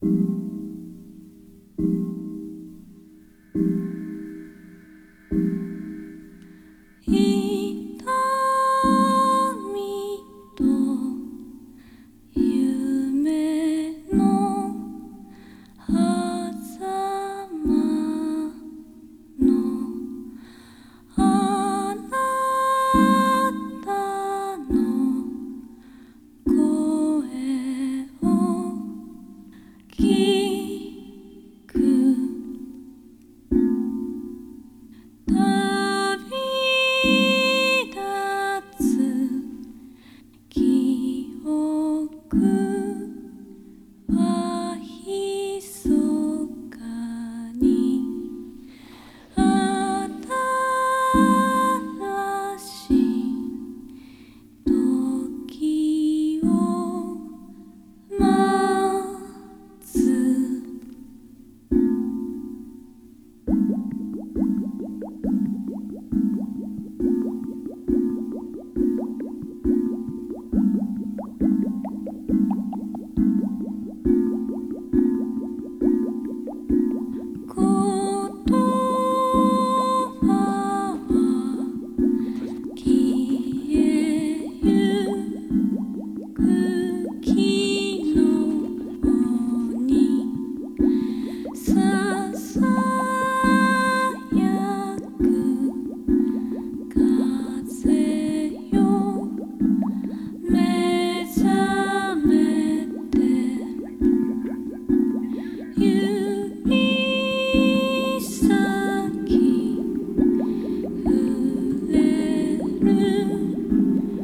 痛 Yeah.